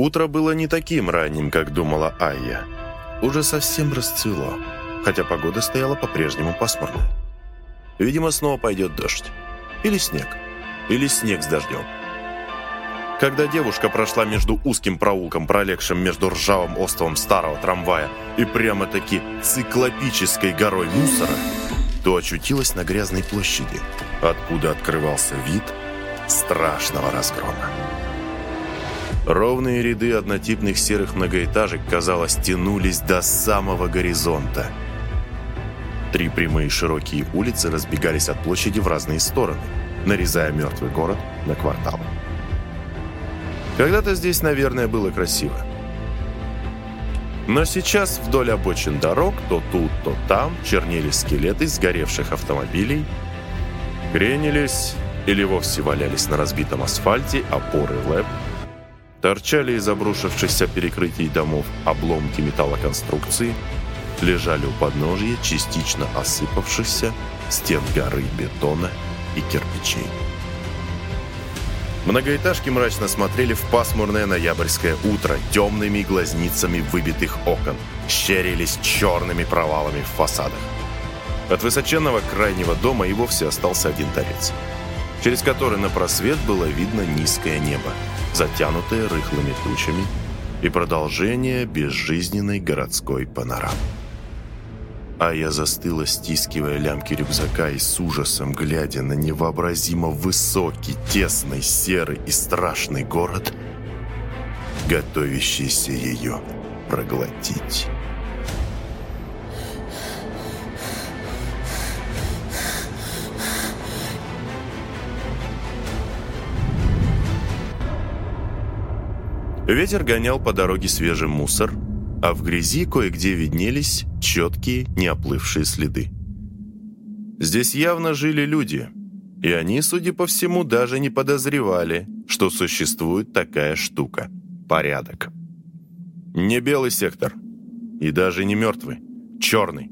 Утро было не таким ранним, как думала Айя. Уже совсем расцвело, хотя погода стояла по-прежнему пасмурной. Видимо, снова пойдет дождь. Или снег. Или снег с дождем. Когда девушка прошла между узким проулком, пролегшим между ржавым островом старого трамвая и прямо-таки циклопической горой мусора, то очутилась на грязной площади, откуда открывался вид страшного разгрома. Ровные ряды однотипных серых многоэтажек, казалось, тянулись до самого горизонта. Три прямые широкие улицы разбегались от площади в разные стороны, нарезая мертвый город на кварталы. Когда-то здесь, наверное, было красиво. Но сейчас вдоль обочин дорог то тут, то там чернели скелеты сгоревших автомобилей, кренились или вовсе валялись на разбитом асфальте опоры ЛЭП, торчали из обрушившихся перекрытий домов обломки металлоконструкции, лежали у подножья частично осыпавшихся стен горы бетона и кирпичей. Многоэтажки мрачно смотрели в пасмурное ноябрьское утро темными глазницами выбитых окон, щерились черными провалами в фасадах. От высоченного крайнего дома и вовсе остался один торец, через который на просвет было видно низкое небо, затянутое рыхлыми тучами, и продолжение безжизненной городской панорамы. А я застыла, стискивая лямки рюкзака и с ужасом глядя на невообразимо высокий, тесный, серый и страшный город, готовящийся ее проглотить. Ветер гонял по дороге свежий мусор, а в грязи кое-где виднелись четкие, неоплывшие следы. Здесь явно жили люди, и они, судя по всему, даже не подозревали, что существует такая штука – порядок. Не белый сектор, и даже не мертвый, черный.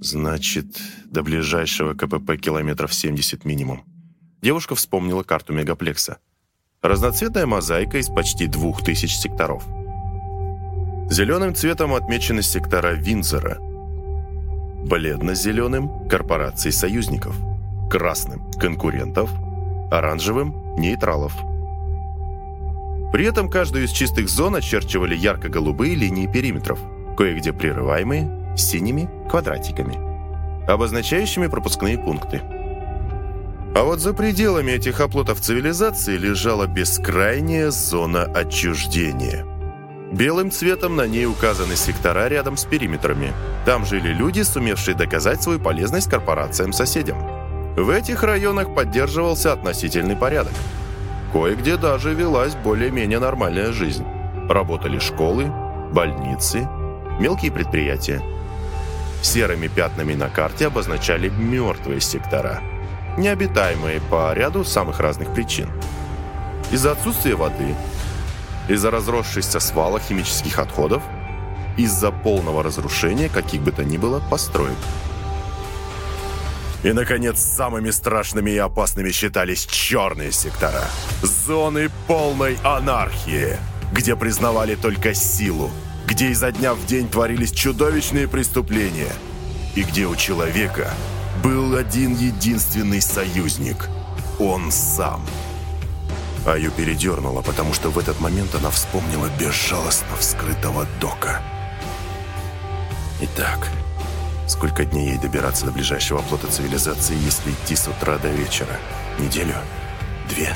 Значит, до ближайшего КПП километров 70 минимум. Девушка вспомнила карту мегаплекса. Разноцветная мозаика из почти двух тысяч секторов – Зеленым цветом отмечены сектора Винзора. Бледно-зеленым – корпораций союзников. Красным – конкурентов. Оранжевым – нейтралов. При этом каждую из чистых зон очерчивали ярко-голубые линии периметров, кое-где прерываемые синими квадратиками, обозначающими пропускные пункты. А вот за пределами этих оплотов цивилизации лежала бескрайняя зона отчуждения – Белым цветом на ней указаны сектора рядом с периметрами. Там жили люди, сумевшие доказать свою полезность корпорациям-соседям. В этих районах поддерживался относительный порядок. Кое-где даже велась более-менее нормальная жизнь. Работали школы, больницы, мелкие предприятия. Серыми пятнами на карте обозначали мертвые сектора, необитаемые по ряду самых разных причин. Из-за отсутствия воды – из-за разросшихся свала химических отходов, из-за полного разрушения каких бы то ни было построек. И, наконец, самыми страшными и опасными считались черные сектора. Зоны полной анархии, где признавали только силу, где изо дня в день творились чудовищные преступления, и где у человека был один единственный союзник – он сам – Аю передернула, потому что в этот момент она вспомнила безжалостно вскрытого дока. Итак, сколько дней ей добираться до ближайшего плота цивилизации, если идти с утра до вечера? Неделю? Две?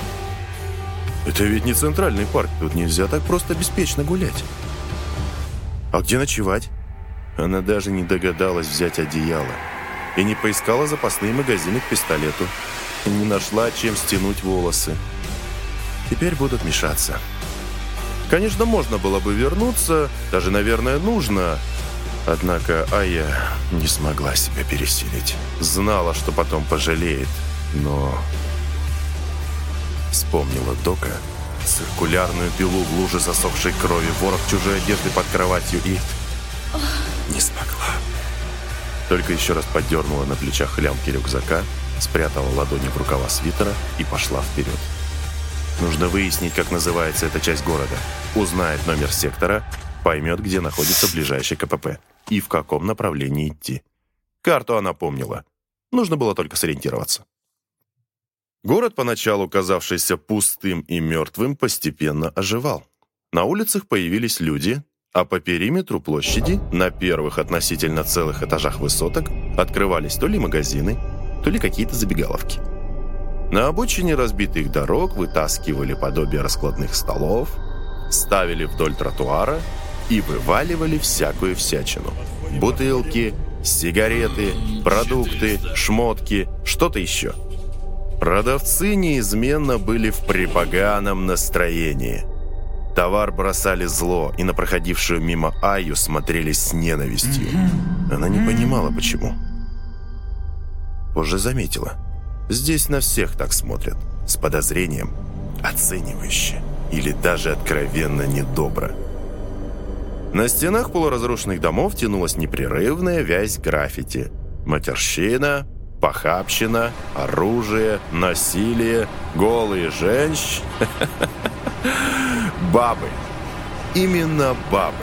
Это ведь не центральный парк, тут нельзя так просто беспечно гулять. А где ночевать? Она даже не догадалась взять одеяло и не поискала запасные магазины к пистолету, не нашла, чем стянуть волосы. Теперь будут мешаться. Конечно, можно было бы вернуться, даже, наверное, нужно. Однако Ая не смогла себя пересилить. Знала, что потом пожалеет, но... Вспомнила Дока, циркулярную пилу в луже засохшей крови, ворох чужой одежды под кроватью и... Не смогла. Только еще раз поддернула на плечах лямки рюкзака, спрятала ладони в рукава свитера и пошла вперед. Нужно выяснить, как называется эта часть города. Узнает номер сектора, поймет, где находится ближайший КПП и в каком направлении идти. Карту она помнила. Нужно было только сориентироваться. Город, поначалу казавшийся пустым и мертвым, постепенно оживал. На улицах появились люди, а по периметру площади, на первых относительно целых этажах высоток, открывались то ли магазины, то ли какие-то забегаловки. На обочине разбитых дорог вытаскивали подобие раскладных столов, ставили вдоль тротуара и вываливали всякую всячину. Бутылки, сигареты, продукты, шмотки, что-то еще – Продавцы неизменно были в припоганом настроении. Товар бросали зло, и на проходившую мимо Аю смотрели с ненавистью. Она не понимала, почему. Позже заметила. Здесь на всех так смотрят, с подозрением, оценивающе или даже откровенно недобро. На стенах полуразрушенных домов тянулась непрерывная вязь граффити. Матерщина, похабщина, оружие, насилие, голые женщины. Бабы. Именно бабы.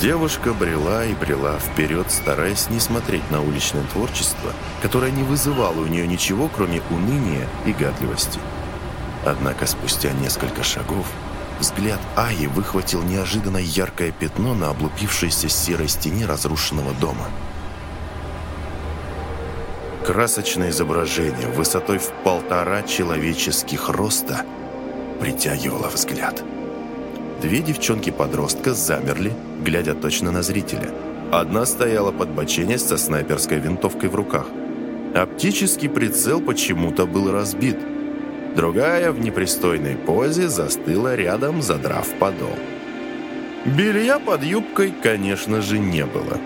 Девушка брела и брела вперед, стараясь не смотреть на уличное творчество, которое не вызывало у нее ничего, кроме уныния и гадливости. Однако спустя несколько шагов взгляд Аи выхватил неожиданно яркое пятно на облупившейся серой стене разрушенного дома – Красочное изображение высотой в полтора человеческих роста притягивало взгляд. Две девчонки-подростка замерли, глядя точно на зрителя. Одна стояла под боченясь со снайперской винтовкой в руках. Оптический прицел почему-то был разбит. Другая в непристойной позе застыла рядом, задрав подол. Белья под юбкой, конечно же, не было.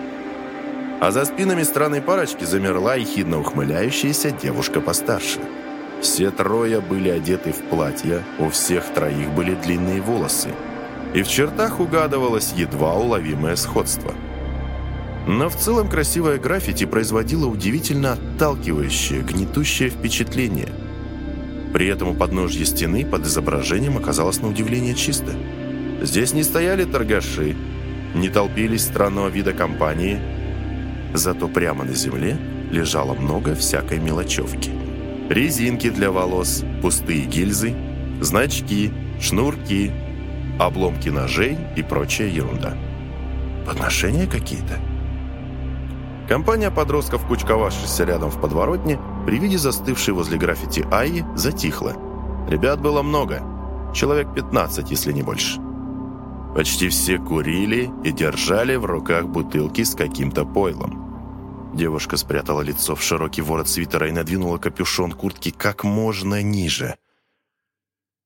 А за спинами странной парочки замерла ехидно ухмыляющаяся девушка постарше. Все трое были одеты в платья, у всех троих были длинные волосы. И в чертах угадывалось едва уловимое сходство. Но в целом красивое граффити производило удивительно отталкивающее, гнетущее впечатление. При этом у подножья стены под изображением оказалось на удивление чисто. Здесь не стояли торгаши, не толпились странного вида компании – Зато прямо на земле лежало много всякой мелочевки. Резинки для волос, пустые гильзы, значки, шнурки, обломки ножей и прочая ерунда. Подношения какие-то? Компания подростков, кучковавшихся рядом в подворотне, при виде застывшей возле граффити Айи, затихла. Ребят было много, человек 15, если не больше. Почти все курили и держали в руках бутылки с каким-то пойлом. Девушка спрятала лицо в широкий ворот свитера и надвинула капюшон куртки как можно ниже.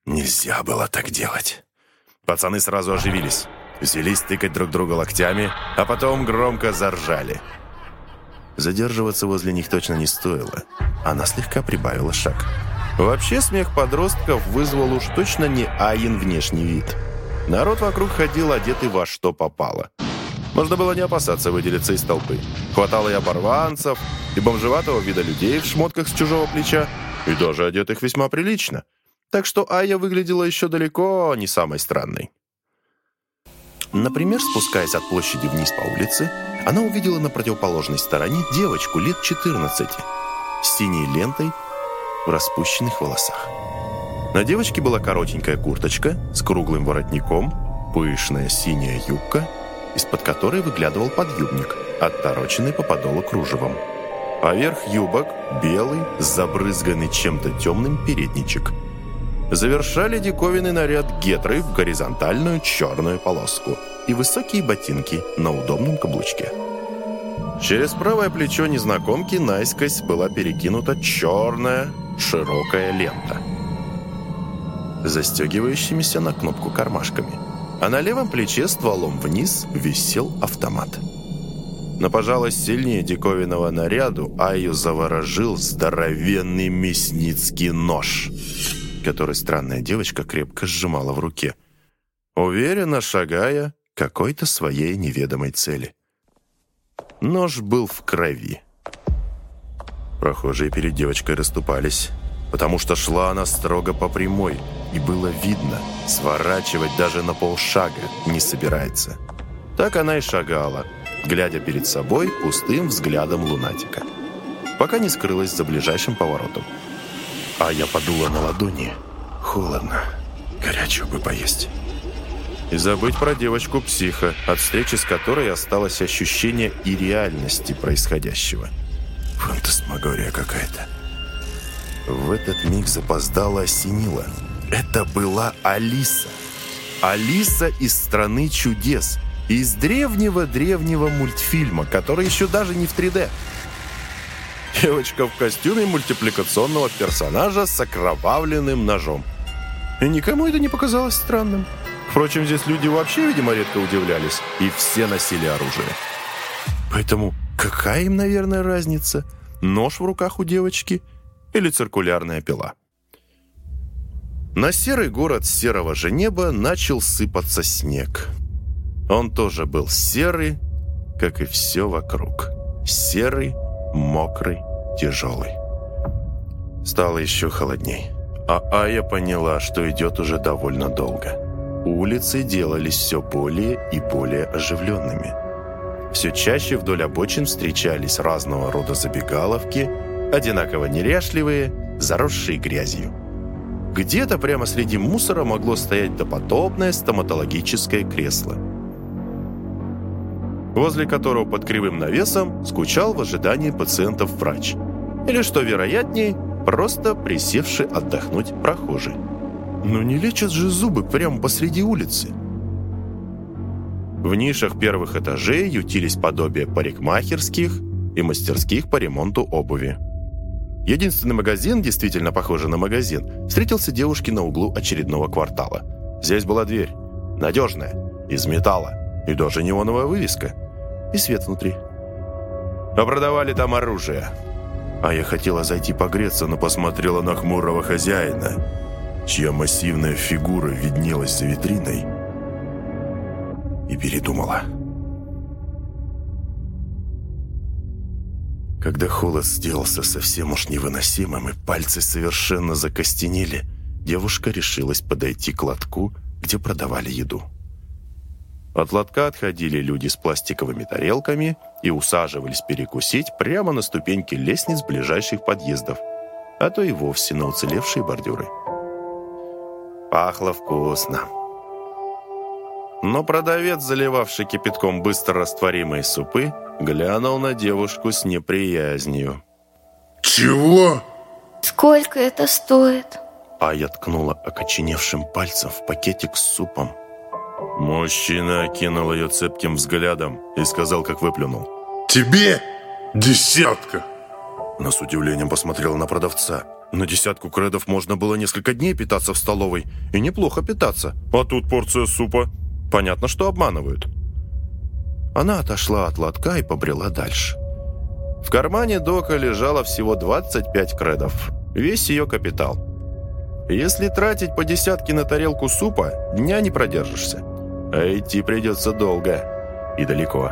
Нельзя было так делать. Пацаны сразу оживились, взялись тыкать друг друга локтями, а потом громко заржали. Задерживаться возле них точно не стоило. Она слегка прибавила шаг. Вообще смех подростков вызвал уж точно не Аин внешний вид. Народ вокруг ходил одетый во что попало. Можно было не опасаться выделиться из толпы. Хватало и оборванцев, и бомжеватого вида людей в шмотках с чужого плеча, и даже одетых весьма прилично. Так что Ая выглядела еще далеко не самой странной. Например, спускаясь от площади вниз по улице, она увидела на противоположной стороне девочку лет 14 с синей лентой в распущенных волосах. На девочке была коротенькая курточка с круглым воротником, пышная синяя юбка – из-под которой выглядывал подъюбник, оттороченный по подолу кружевом. Поверх юбок белый, забрызганный чем-то темным передничек. Завершали диковинный наряд гетры в горизонтальную черную полоску и высокие ботинки на удобном каблучке. Через правое плечо незнакомки наискось была перекинута черная широкая лента, застегивающимися на кнопку кармашками – а на левом плече стволом вниз висел автомат. Но, пожалуй, сильнее диковинного наряду Аю заворожил здоровенный мясницкий нож, который странная девочка крепко сжимала в руке, уверенно шагая какой-то своей неведомой цели. Нож был в крови. Прохожие перед девочкой расступались. потому что шла она строго по прямой, и было видно, сворачивать даже на полшага не собирается. Так она и шагала, глядя перед собой пустым взглядом лунатика, пока не скрылась за ближайшим поворотом. А я подула на ладони. Холодно. Горячего бы поесть. И забыть про девочку-психа, от встречи с которой осталось ощущение и реальности происходящего. Фантасмагория какая-то. В этот миг запоздало осенило. Это была Алиса. Алиса из «Страны чудес», из древнего-древнего мультфильма, который еще даже не в 3D. Девочка в костюме мультипликационного персонажа с окровавленным ножом. И никому это не показалось странным. Впрочем, здесь люди вообще, видимо, редко удивлялись, и все носили оружие. Поэтому какая им, наверное, разница? Нож в руках у девочки или циркулярная пила? На серый город серого же неба начал сыпаться снег. Он тоже был серый, как и все вокруг. Серый, мокрый, тяжелый. Стало еще холодней. А Ая поняла, что идет уже довольно долго. Улицы делались все более и более оживленными. Все чаще вдоль обочин встречались разного рода забегаловки, одинаково неряшливые, заросшие грязью. Где-то прямо среди мусора могло стоять допотопное стоматологическое кресло – возле которого под кривым навесом скучал в ожидании пациентов врач. Или, что вероятнее, просто присевший отдохнуть прохожий. Но не лечат же зубы прямо посреди улицы. В нишах первых этажей ютились подобия парикмахерских и мастерских по ремонту обуви. Единственный магазин, действительно похожий на магазин, встретился девушке на углу очередного квартала. Здесь была дверь, надежная, из металла, и даже неоновая вывеска и свет внутри. А продавали там оружие. А я хотела зайти погреться, но посмотрела на хмурого хозяина, чья массивная фигура виднелась за витриной, и передумала. Когда холод сделался совсем уж невыносимым и пальцы совершенно закостенели, девушка решилась подойти к лотку, где продавали еду. От лотка отходили люди с пластиковыми тарелками и усаживались перекусить прямо на ступеньки лестниц ближайших подъездов, а то и вовсе на уцелевшие бордюры. Пахло вкусно. Но продавец, заливавший кипятком быстро растворимые супы, глянул на девушку с неприязнью. «Чего?» «Сколько это стоит?» А я ткнула окоченевшим пальцем в пакетик с супом. Мужчина окинул ее цепким взглядом и сказал, как выплюнул. «Тебе десятка!» Она с удивлением посмотрела на продавца. На десятку кредов можно было несколько дней питаться в столовой. И неплохо питаться. А тут порция супа. Понятно, что обманывают. Она отошла от лотка и побрела дальше. В кармане Дока лежало всего 25 кредов. Весь ее капитал. Если тратить по десятке на тарелку супа, дня не продержишься. А идти придется долго и далеко.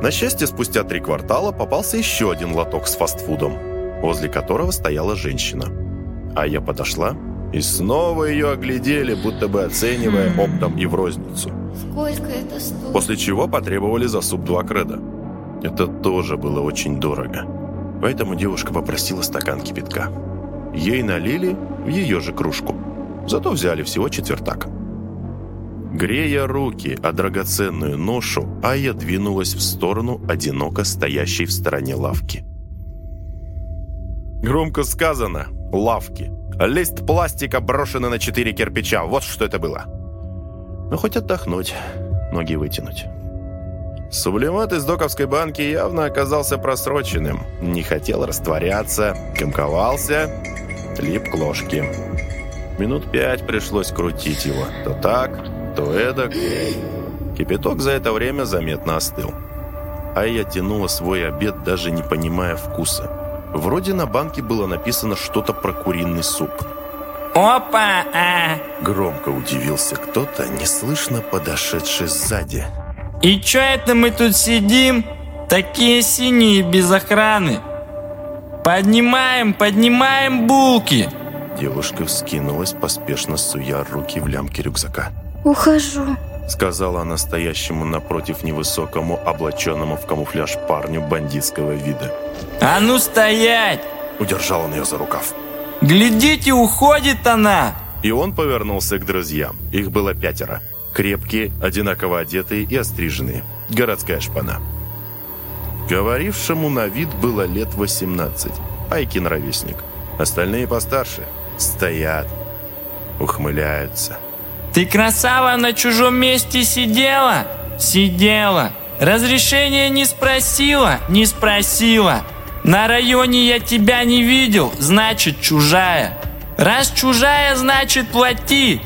На счастье, спустя три квартала попался еще один лоток с фастфудом, возле которого стояла женщина. А я подошла, и снова ее оглядели, будто бы оценивая хм. оптом и в розницу. Сколько это стоит? После чего потребовали за суп два креда. Это тоже было очень дорого. Поэтому девушка попросила стакан кипятка. Ей налили в ее же кружку. Зато взяли всего четвертак. Грея руки о драгоценную ношу, Ая двинулась в сторону одиноко стоящей в стороне лавки. Громко сказано «лавки». Лист пластика, брошенный на четыре кирпича. Вот что это было. Ну, хоть отдохнуть, ноги вытянуть. Сублимат из доковской банки явно оказался просроченным. Не хотел растворяться, комковался, лип к ложке. Минут пять пришлось крутить его. То так, то эдак. Кипяток за это время заметно остыл. А я тянула свой обед, даже не понимая вкуса. Вроде на банке было написано что-то про куриный суп. «Опа!» а. Громко удивился кто-то, неслышно подошедший сзади. «И чё это мы тут сидим? Такие синие без охраны. Поднимаем, поднимаем булки. Девушка вскинулась, поспешно суя руки в лямки рюкзака. Ухожу. Сказала она стоящему напротив невысокому, облаченному в камуфляж парню бандитского вида. А ну стоять! Удержал он ее за рукав. Глядите, уходит она! И он повернулся к друзьям. Их было пятеро. Крепкие, одинаково одетые и остриженные. Городская шпана. Говорившему на вид было лет 18. Айкин ровесник. Остальные постарше. Стоят. Ухмыляются. Ты красава на чужом месте сидела? Сидела. Разрешения не спросила? Не спросила. На районе я тебя не видел, значит чужая. Раз чужая, значит плати.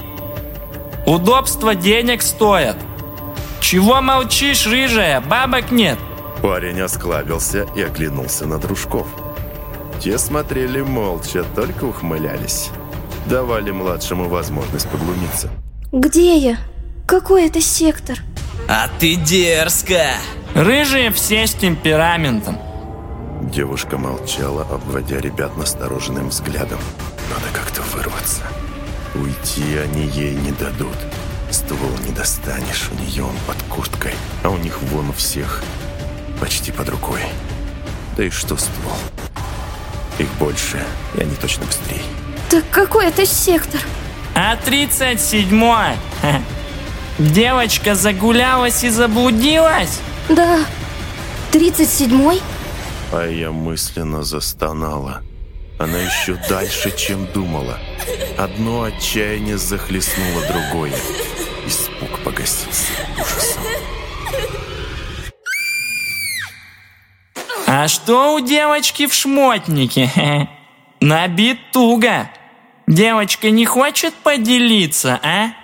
Удобство денег стоят. Чего молчишь, рыжая? Бабок нет. Парень осклабился и оглянулся на дружков. Те смотрели молча, только ухмылялись. Давали младшему возможность поглумиться. Где я? Какой это сектор? А ты дерзко. Рыжие все с темпераментом. Девушка молчала, обводя ребят настороженным взглядом. Надо как-то вырваться. Уйти они ей не дадут. Ствол не достанешь, у нее он под курткой, а у них вон у всех почти под рукой. Да и что ствол? Их больше, и они точно быстрее. Так какой это сектор? А 37-й? Девочка загулялась и заблудилась? Да. 37-й? А я мысленно застонала. Она еще дальше, чем думала. Одно отчаяние захлестнуло другое. Испуг погасился ужасом. А что у девочки в шмотнике? Набит туго. Девочка не хочет поделиться, а?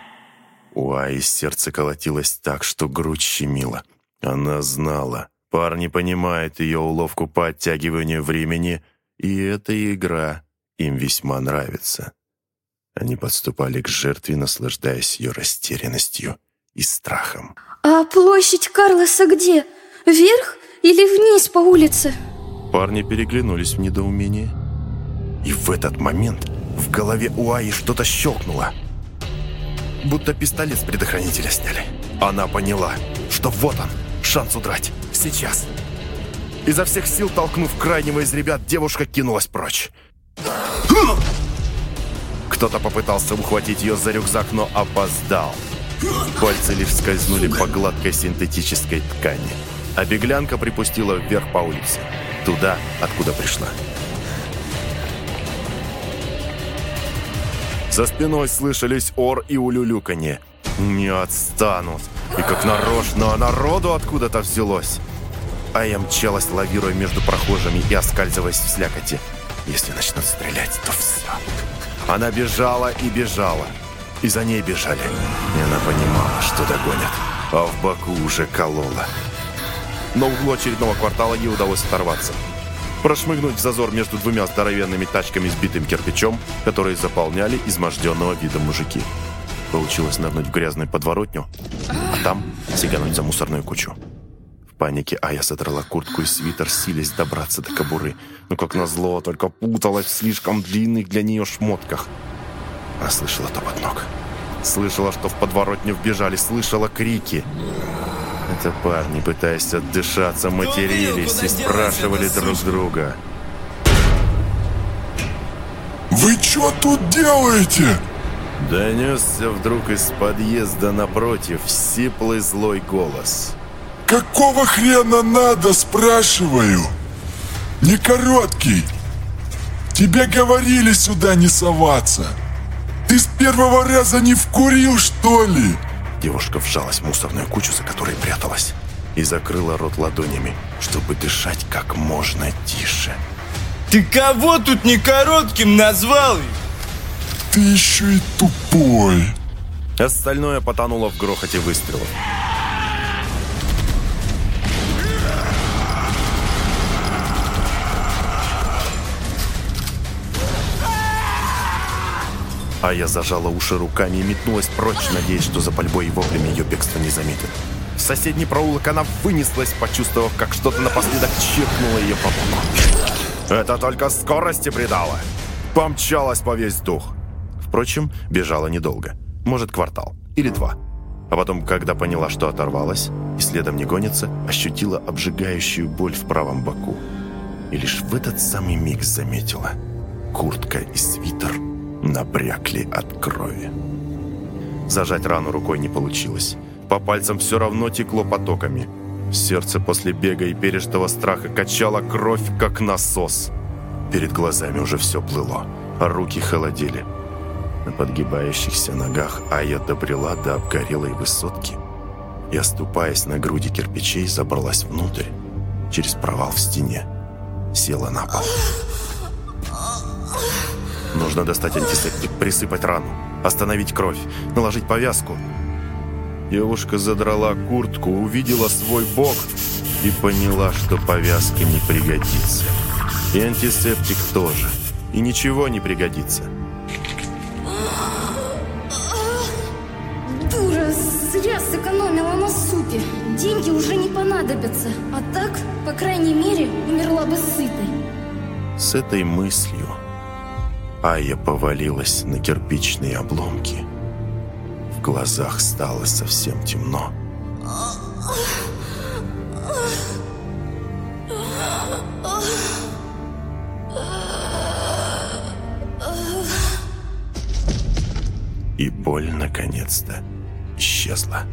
У Аи сердце колотилось так, что грудь щемила. Она знала. Парни понимают ее уловку по оттягиванию времени, и эта игра им весьма нравится. Они подступали к жертве, наслаждаясь ее растерянностью и страхом. А площадь Карлоса где? Вверх или вниз по улице? Парни переглянулись в недоумении. И в этот момент в голове у Аи что-то щелкнуло. Будто пистолет с предохранителя сняли. Она поняла, что вот он, шанс удрать. Сейчас. Изо всех сил толкнув крайнего из ребят, девушка кинулась прочь. Кто-то попытался ухватить ее за рюкзак, но опоздал. Пальцы лишь скользнули по гладкой синтетической ткани. А беглянка припустила вверх по улице. Туда, откуда пришла. За спиной слышались ор и улюлюканье. Не отстанут. И как нарочно, а народу откуда-то взялось. А я мчалась, лавируя между прохожими и оскальзываясь в слякоти. Если начнут стрелять, то все. Она бежала и бежала. И за ней бежали. И она понимала, что догонят. А в боку уже колола. Но в углу очередного квартала ей удалось оторваться. Прошмыгнуть в зазор между двумя здоровенными тачками с битым кирпичом, которые заполняли изможденного вида мужики. Получилось нырнуть в грязную подворотню, а там сигануть за мусорную кучу. В панике Ая содрала куртку и свитер, силясь добраться до кобуры. Но, как назло, только путалась в слишком длинных для нее шмотках. Она слышала топот ног. Слышала, что в подворотню вбежали, слышала крики. Это парни, пытаясь отдышаться, матерились и спрашивали друг друга. Вы что тут делаете? Донесся вдруг из подъезда напротив сиплый злой голос. Какого хрена надо, спрашиваю? Не короткий. Тебе говорили сюда не соваться. Ты с первого раза не вкурил, что ли? Девушка вжалась в мусорную кучу, за которой пряталась, и закрыла рот ладонями, чтобы дышать как можно тише. Ты кого тут не коротким назвал? Ты еще и тупой. Остальное потонуло в грохоте выстрелов. А я зажала уши руками и метнулась прочь, надеясь, что за пальбой и воплями ее бегство не заметит. В соседний проулок она вынеслась, почувствовав, как что-то напоследок чиркнуло ее по боку. Это только скорости придало. Помчалась по весь дух. Впрочем, бежала недолго. Может, квартал. Или два. А потом, когда поняла, что оторвалась, и следом не гонится, ощутила обжигающую боль в правом боку. И лишь в этот самый миг заметила. Куртка и свитер набрякли от крови. Зажать рану рукой не получилось. По пальцам все равно текло потоками. Сердце после бега и пережитого страха качало кровь, как насос. Перед глазами уже все плыло, а руки холодели. На подгибающихся ногах Ая добрела до обгорелой высотки и, оступаясь на груди кирпичей, забралась внутрь, через провал в стене. Села на пол. Нужно достать антисептик, присыпать рану, остановить кровь, наложить повязку. Девушка задрала куртку, увидела свой бок и поняла, что повязка не пригодится. И антисептик тоже. И ничего не пригодится. Дура, зря сэкономила на супе. Деньги уже не понадобятся. А так, по крайней мере, умерла бы сытой. С этой мыслью Ая повалилась на кирпичные обломки. В глазах стало совсем темно. И боль наконец-то исчезла.